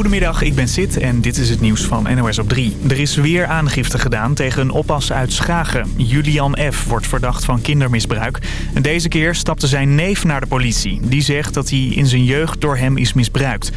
Goedemiddag, ik ben Sid en dit is het nieuws van NOS op 3. Er is weer aangifte gedaan tegen een oppas uit Schagen. Julian F. wordt verdacht van kindermisbruik. En deze keer stapte zijn neef naar de politie. Die zegt dat hij in zijn jeugd door hem is misbruikt.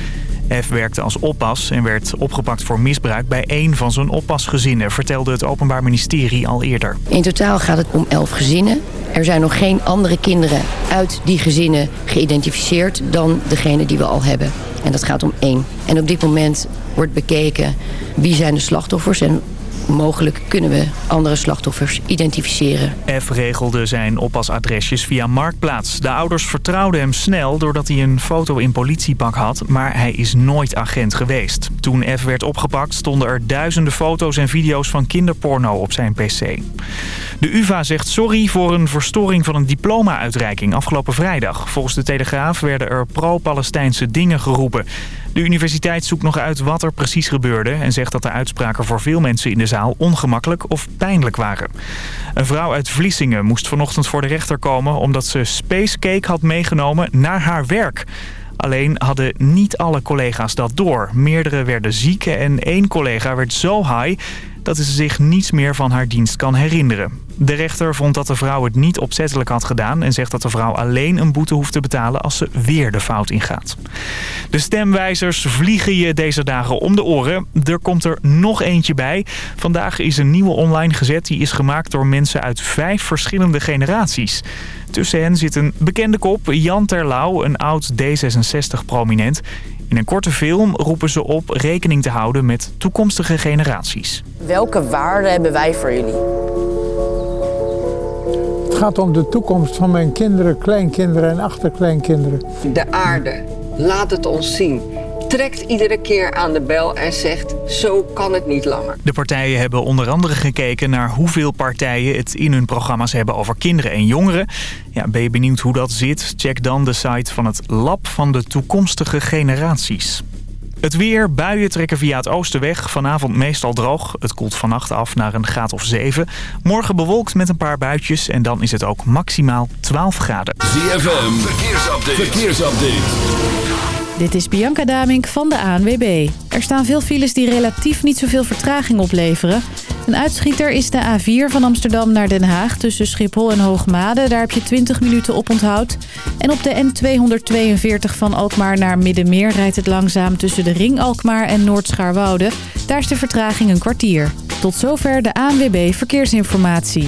F werkte als oppas en werd opgepakt voor misbruik bij één van zijn oppasgezinnen, vertelde het Openbaar Ministerie al eerder. In totaal gaat het om elf gezinnen. Er zijn nog geen andere kinderen uit die gezinnen geïdentificeerd dan degene die we al hebben. En dat gaat om één. En op dit moment wordt bekeken wie zijn de slachtoffers en mogelijk kunnen we andere slachtoffers identificeren. F regelde zijn oppasadresjes via Marktplaats. De ouders vertrouwden hem snel doordat hij een foto in politiepak had, maar hij is nooit agent geweest. Toen F werd opgepakt stonden er duizenden foto's en video's van kinderporno op zijn pc. De UvA zegt sorry voor een verstoring van een diploma-uitreiking afgelopen vrijdag. Volgens de Telegraaf werden er pro-Palestijnse dingen geroepen. De universiteit zoekt nog uit wat er precies gebeurde... en zegt dat de uitspraken voor veel mensen in de zaal ongemakkelijk of pijnlijk waren. Een vrouw uit Vlissingen moest vanochtend voor de rechter komen... omdat ze spacecake had meegenomen naar haar werk. Alleen hadden niet alle collega's dat door. Meerdere werden ziek en één collega werd zo high dat ze zich niets meer van haar dienst kan herinneren. De rechter vond dat de vrouw het niet opzettelijk had gedaan... en zegt dat de vrouw alleen een boete hoeft te betalen als ze weer de fout ingaat. De stemwijzers vliegen je deze dagen om de oren. Er komt er nog eentje bij. Vandaag is een nieuwe online gezet. Die is gemaakt door mensen uit vijf verschillende generaties. Tussen hen zit een bekende kop, Jan Terlouw, een oud D66-prominent. In een korte film roepen ze op rekening te houden met toekomstige generaties. Welke waarden hebben wij voor jullie? Het gaat om de toekomst van mijn kinderen, kleinkinderen en achterkleinkinderen. De aarde, laat het ons zien. Trekt iedere keer aan de bel en zegt, zo kan het niet langer. De partijen hebben onder andere gekeken naar hoeveel partijen het in hun programma's hebben over kinderen en jongeren. Ja, ben je benieuwd hoe dat zit? Check dan de site van het Lab van de toekomstige generaties. Het weer, buien trekken via het oosten weg. Vanavond meestal droog. Het koelt vannacht af naar een graad of 7. Morgen bewolkt met een paar buitjes. En dan is het ook maximaal 12 graden. ZFM, verkeersupdate. verkeersupdate. Dit is Bianca Damink van de ANWB. Er staan veel files die relatief niet zoveel vertraging opleveren. Een uitschieter is de A4 van Amsterdam naar Den Haag tussen Schiphol en Hoogmade. Daar heb je 20 minuten op onthoud. En op de N242 van Alkmaar naar Middenmeer rijdt het langzaam tussen de Ring Alkmaar en Noordschaarwoude. Daar is de vertraging een kwartier. Tot zover de ANWB Verkeersinformatie.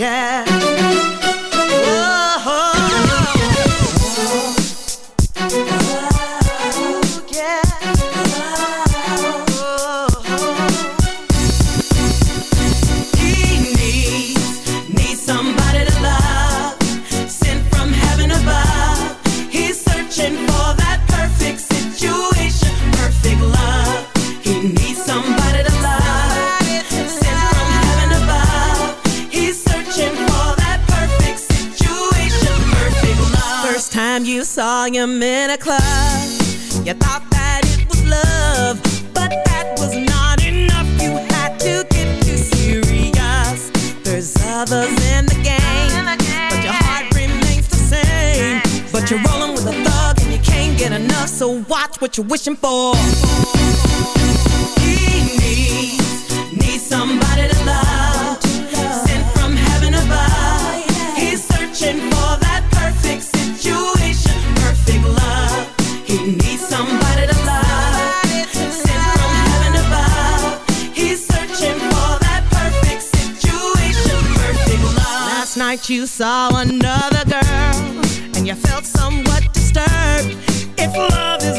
Yeah. what you're wishing for. He needs, needs somebody to love, sent from heaven above. He's searching for that perfect situation, perfect love. He needs somebody to love, sent from heaven above. He's searching for that perfect situation, perfect love. Last night you saw another girl, and you felt somewhat disturbed. If love is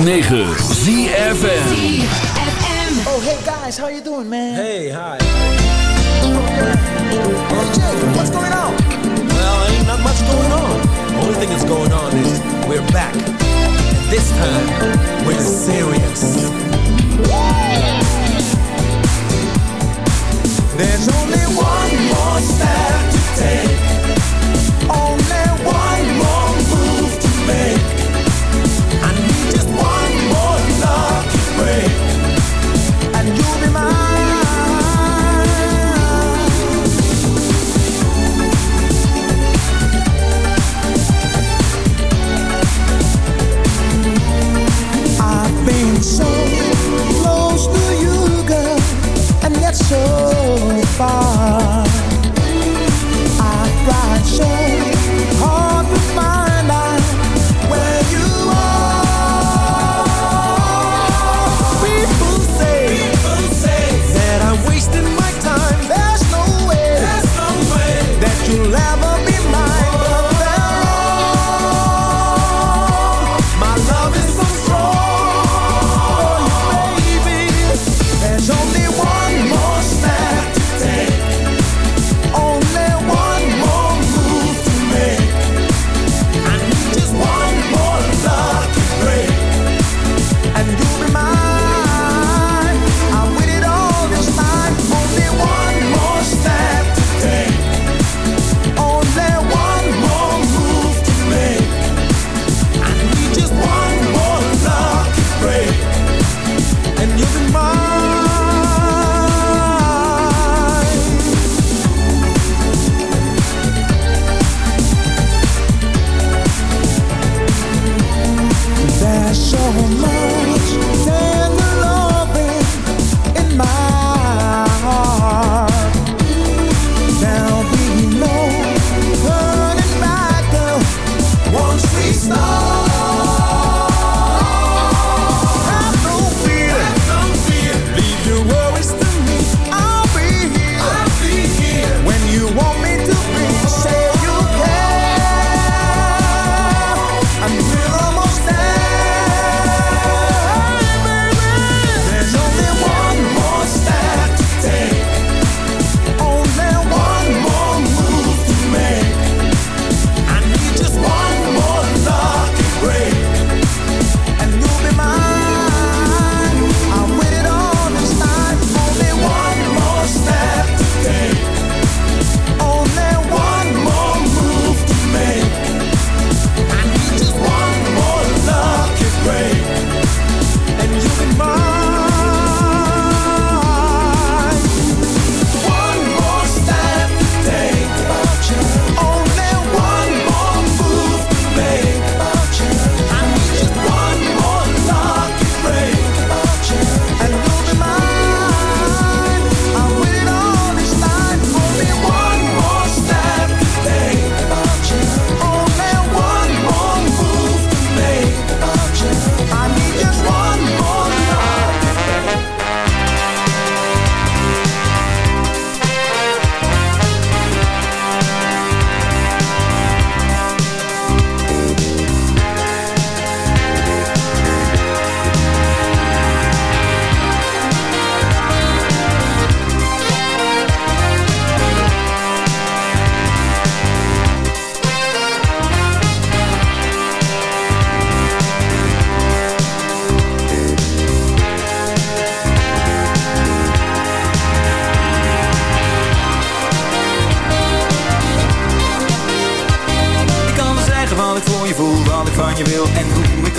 106.9 ZFM. ZFM. Oh hey guys, how you doing?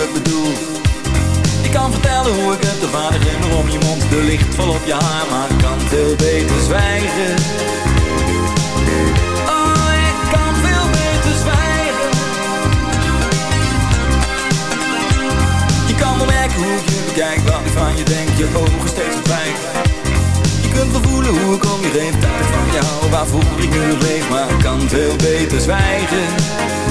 Ik bedoel. Je kan vertellen hoe ik het, de vader om je mond. De licht vol op je haar, maar ik kan veel beter zwijgen. Oh, ik kan veel beter zwijgen. Je kan wel merken hoe ik je bekijk, wat ik van je denk. Je ogen steeds verdwijgen Je kunt wel voelen hoe ik om je heen. Ik van jou, waarvoor ik nu leef Maar kan veel beter zwijgen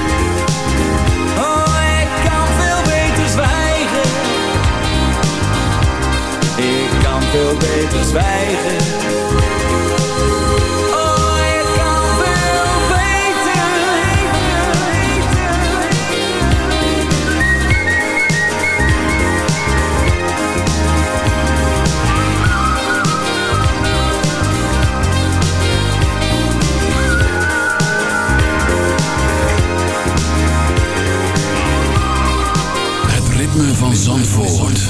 veel beter zwijgen Oh, ik kan veel beter Het ritme van Zandvoort.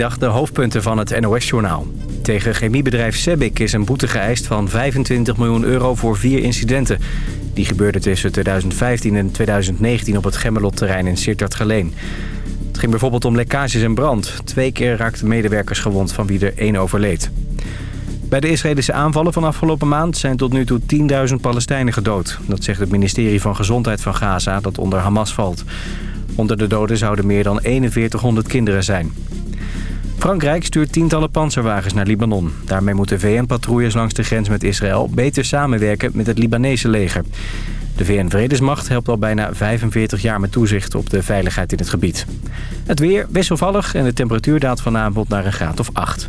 De hoofdpunten van het NOS-journaal. Tegen chemiebedrijf Sebik is een boete geëist van 25 miljoen euro voor vier incidenten. Die gebeurden tussen 2015 en 2019 op het Gemmelot-terrein in Sittard-Geleen. Het ging bijvoorbeeld om lekkages en brand. Twee keer raakten medewerkers gewond, van wie er één overleed. Bij de Israëlische aanvallen van afgelopen maand zijn tot nu toe 10.000 Palestijnen gedood. Dat zegt het ministerie van Gezondheid van Gaza, dat onder Hamas valt. Onder de doden zouden meer dan 4100 kinderen zijn. Frankrijk stuurt tientallen panzerwagens naar Libanon. Daarmee moeten VN-patrouilles langs de grens met Israël beter samenwerken met het Libanese leger. De VN-vredesmacht helpt al bijna 45 jaar met toezicht op de veiligheid in het gebied. Het weer wisselvallig en de temperatuur daalt vanavond naar een graad of 8.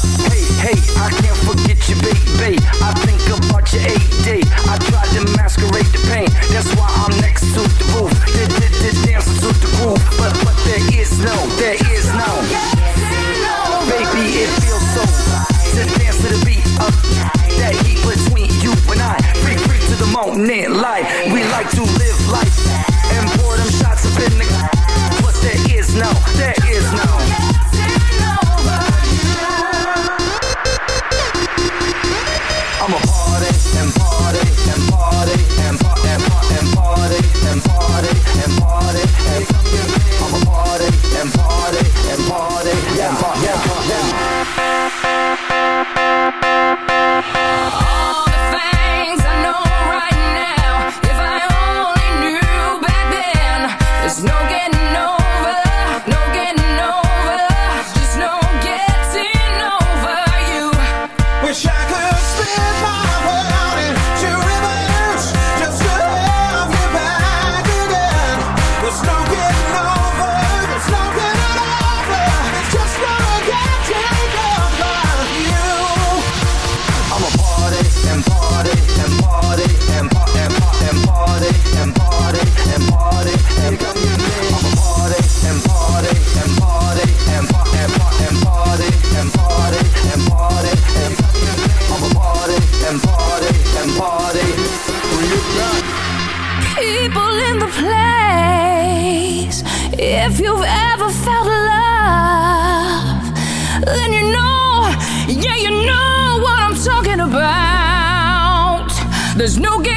it like we like to live life and pour them shots up in the. But there is no, there is no. There's no game.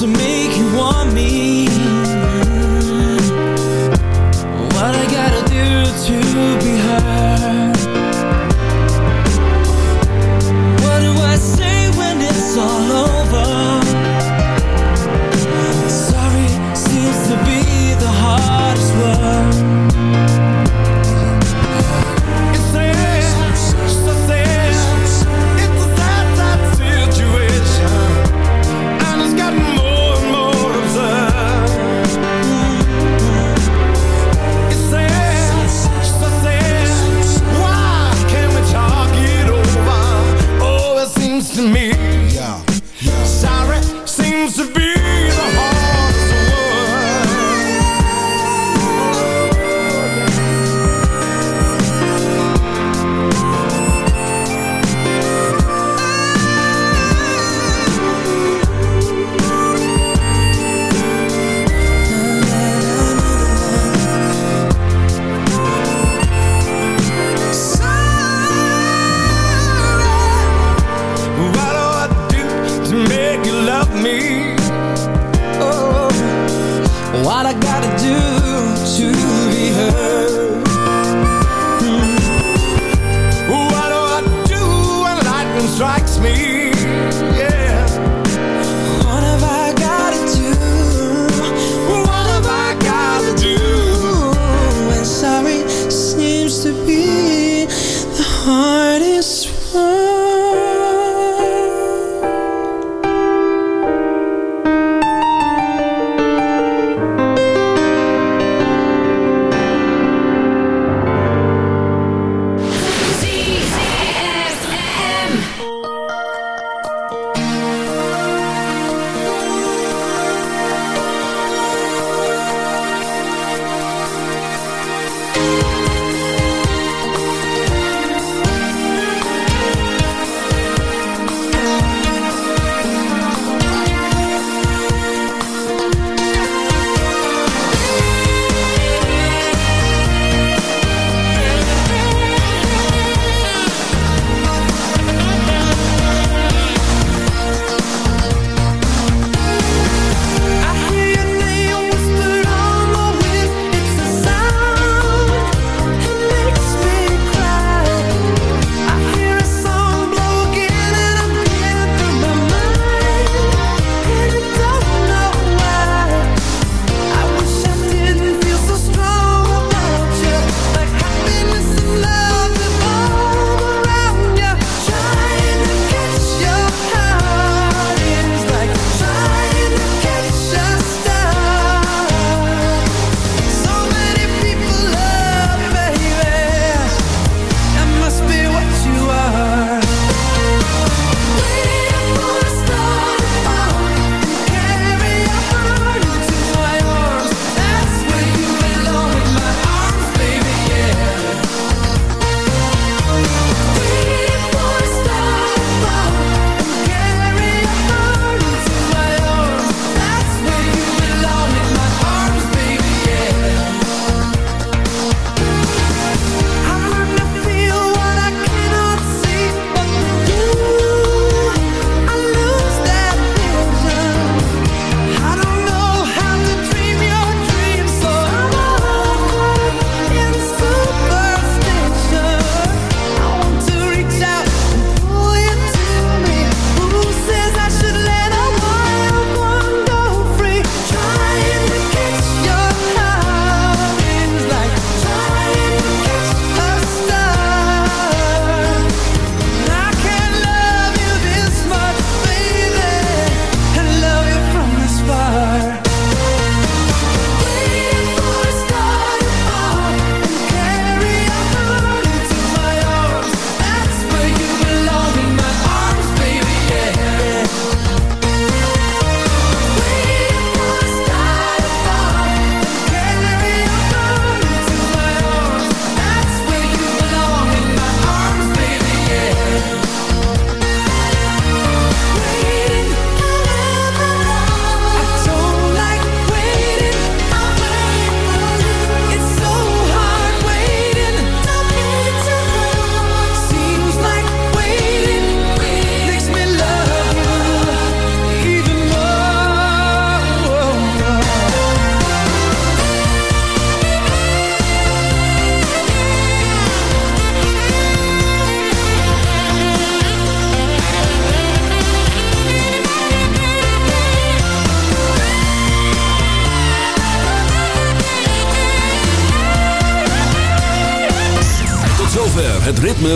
to me.